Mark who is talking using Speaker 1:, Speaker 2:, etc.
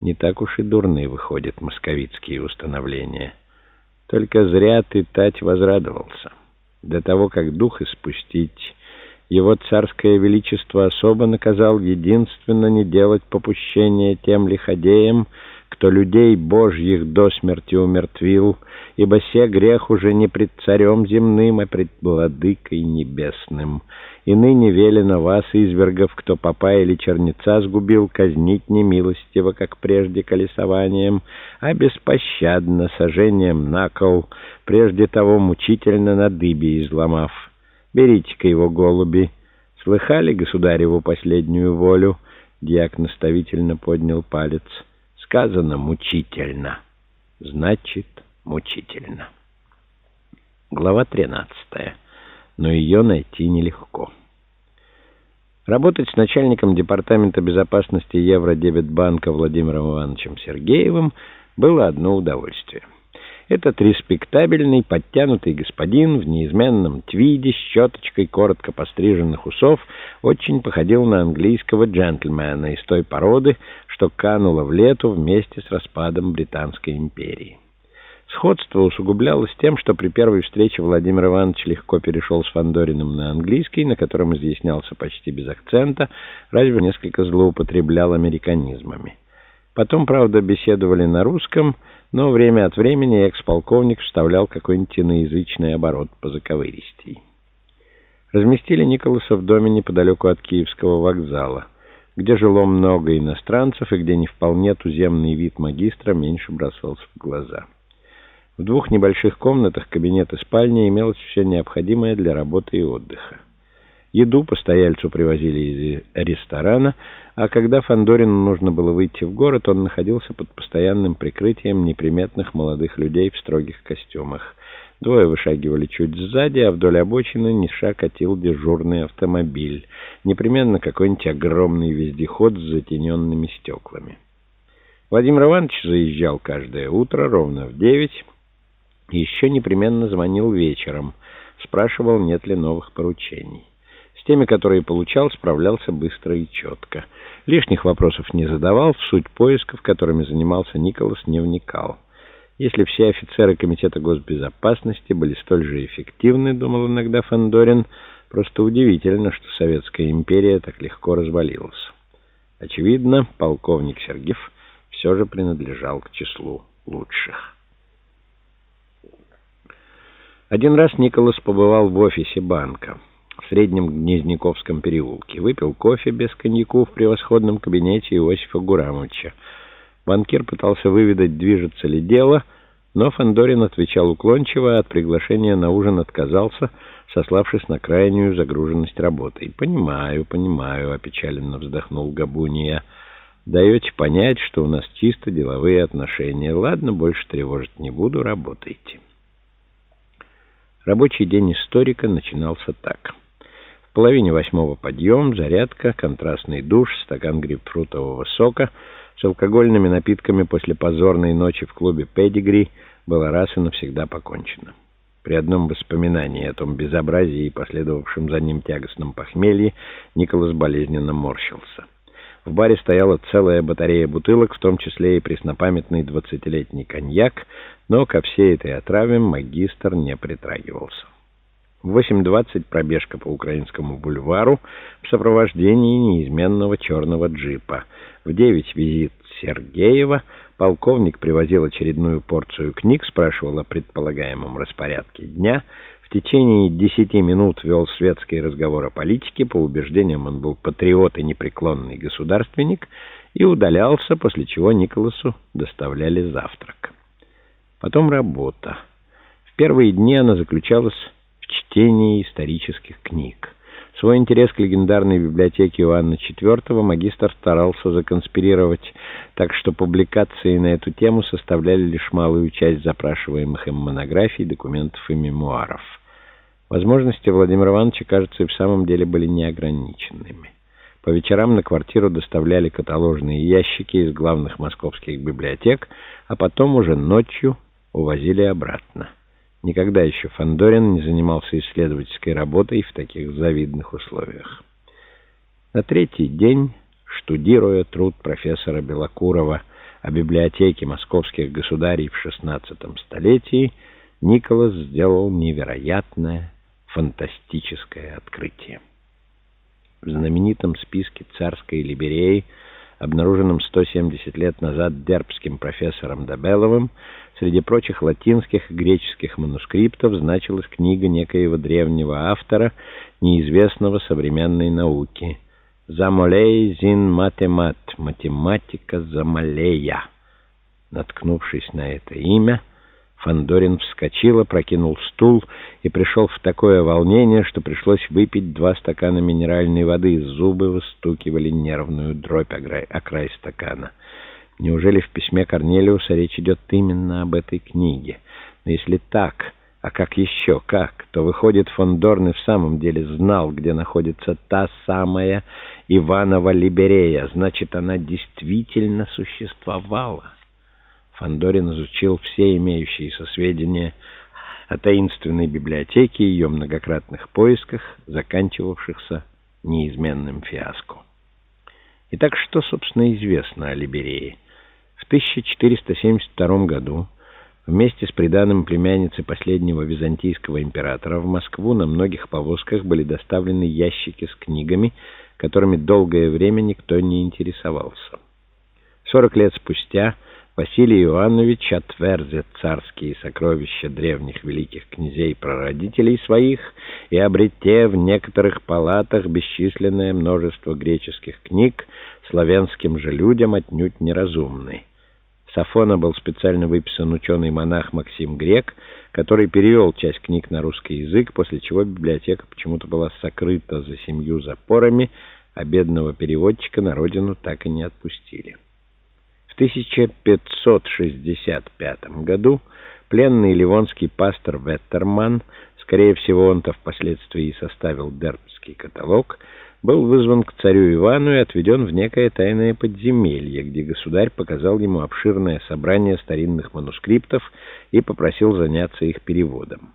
Speaker 1: Не так уж и дурны выходят московицкие установления. Только зря ты, Тать, возрадовался. До того, как дух испустить, его царское величество особо наказал единственно не делать попущения тем лиходеям, кто людей божьих до смерти умертвил, ибо се грех уже не пред царем земным, а пред владыкой небесным. И ныне велено вас, извергов, кто попа или черница сгубил, казнить не милостиво, как прежде колесованием, а беспощадно, сожжением на кол, прежде того мучительно на дыбе изломав. Берите-ка его, голуби. Слыхали государеву последнюю волю? Дьяк наставительно поднял палец — сказано «мучительно», значит «мучительно». Глава 13. Но ее найти нелегко. Работать с начальником Департамента безопасности Евродебетбанка Владимиром Ивановичем Сергеевым было одно удовольствие — этот респектабельный, подтянутый господин в неизменном твиде с щеточкой коротко постриженных усов очень походил на английского джентльмена из той породы, что кануло в лету вместе с распадом Британской империи. Сходство усугублялось тем, что при первой встрече Владимир Иванович легко перешел с Фандориным на английский, на котором изъяснялся почти без акцента, разве несколько злоупотреблял американизмами. Потом, правда, беседовали на русском, но время от времени экс-полковник вставлял какой-нибудь иноязычный оборот по заковыристей. Разместили Николаса в доме неподалеку от Киевского вокзала, где жило много иностранцев и где не вполне туземный вид магистра меньше бросался в глаза. В двух небольших комнатах, кабинет и спальня, имелось все необходимое для работы и отдыха. Еду постояльцу привозили из ресторана, а когда Фандорину нужно было выйти в город, он находился под постоянным прикрытием неприметных молодых людей в строгих костюмах. Двое вышагивали чуть сзади, а вдоль обочины Ниша катил дежурный автомобиль. Непременно какой-нибудь огромный вездеход с затененными стеклами. Владимир Иванович заезжал каждое утро ровно в девять. Еще непременно звонил вечером. Спрашивал, нет ли новых поручений теми, которые получал, справлялся быстро и четко. Лишних вопросов не задавал, в суть поисков, которыми занимался Николас, не вникал. Если все офицеры Комитета госбезопасности были столь же эффективны, думал иногда Фандорин, просто удивительно, что Советская империя так легко развалилась. Очевидно, полковник Сергеев все же принадлежал к числу лучших. Один раз Николас побывал в офисе банка в Среднем Гнезняковском переулке. Выпил кофе без коньяку в превосходном кабинете Иосифа Гурамовича. Банкир пытался выведать, движется ли дело, но Фандорин отвечал уклончиво, от приглашения на ужин отказался, сославшись на крайнюю загруженность работой. «Понимаю, понимаю», — опечаленно вздохнул Габуния. «Даете понять, что у нас чисто деловые отношения. Ладно, больше тревожить не буду, работайте». Рабочий день историка начинался так — половине восьмого подъем, зарядка, контрастный душ, стакан грейпфрутового сока с алкогольными напитками после позорной ночи в клубе «Педигри» было раз и навсегда покончено. При одном воспоминании о том безобразии и последовавшем за ним тягостном похмелье Николас болезненно морщился. В баре стояла целая батарея бутылок, в том числе и преснопамятный двадцатилетний коньяк, но ко всей этой отраве магистр не притрагивался. В 8.20 пробежка по Украинскому бульвару в сопровождении неизменного черного джипа. В 9 визит Сергеева. Полковник привозил очередную порцию книг, спрашивал о предполагаемом распорядке дня. В течение 10 минут вел светский разговор о политике. По убеждениям он был патриот и непреклонный государственник. И удалялся, после чего Николасу доставляли завтрак. Потом работа. В первые дни она заключалась чтении исторических книг. Свой интерес к легендарной библиотеке Иоанна IV магистр старался законспирировать, так что публикации на эту тему составляли лишь малую часть запрашиваемых им монографий, документов и мемуаров. Возможности Владимира Ивановича, кажется, и в самом деле были неограниченными. По вечерам на квартиру доставляли каталожные ящики из главных московских библиотек, а потом уже ночью увозили обратно. Никогда еще Фандорин не занимался исследовательской работой в таких завидных условиях. На третий день, штудируя труд профессора Белокурова о библиотеке московских государей в XVI столетии, Николас сделал невероятное, фантастическое открытие. В знаменитом списке царской либереи, обнаруженном 170 лет назад дербским профессором Добеловым, среди прочих латинских и греческих манускриптов значилась книга некоего древнего автора, неизвестного современной науки «Замолей зин математ» — «Математика Замолея». Наткнувшись на это имя, Фандорин вскочил, опрокинул стул и пришел в такое волнение, что пришлось выпить два стакана минеральной воды. Зубы выстукивали нервную дробь о край стакана. Неужели в письме Корнелиуса речь идет именно об этой книге? Но если так, а как еще, как, то выходит, фон и в самом деле знал, где находится та самая Иванова Либерея. Значит, она действительно существовала. Фандорин изучил все имеющиеся сведения о таинственной библиотеке и ее многократных поисках, заканчивавшихся неизменным фиаско. Итак, что, собственно, известно о Либерее? В 1472 году вместе с приданым племянницы последнего византийского императора в Москву на многих повозках были доставлены ящики с книгами, которыми долгое время никто не интересовался. Сорок лет спустя Василий Иоаннович отверзет царские сокровища древних великих князей-прародителей своих и, обретя в некоторых палатах бесчисленное множество греческих книг, славянским же людям отнюдь неразумный. С Афона был специально выписан ученый-монах Максим Грек, который перевел часть книг на русский язык, после чего библиотека почему-то была сокрыта за семью запорами, а бедного переводчика на родину так и не отпустили. 1565 году пленный ливонский пастор Веттерман, скорее всего, он-то впоследствии и составил Дербский каталог, был вызван к царю Ивану и отведен в некое тайное подземелье, где государь показал ему обширное собрание старинных манускриптов и попросил заняться их переводом.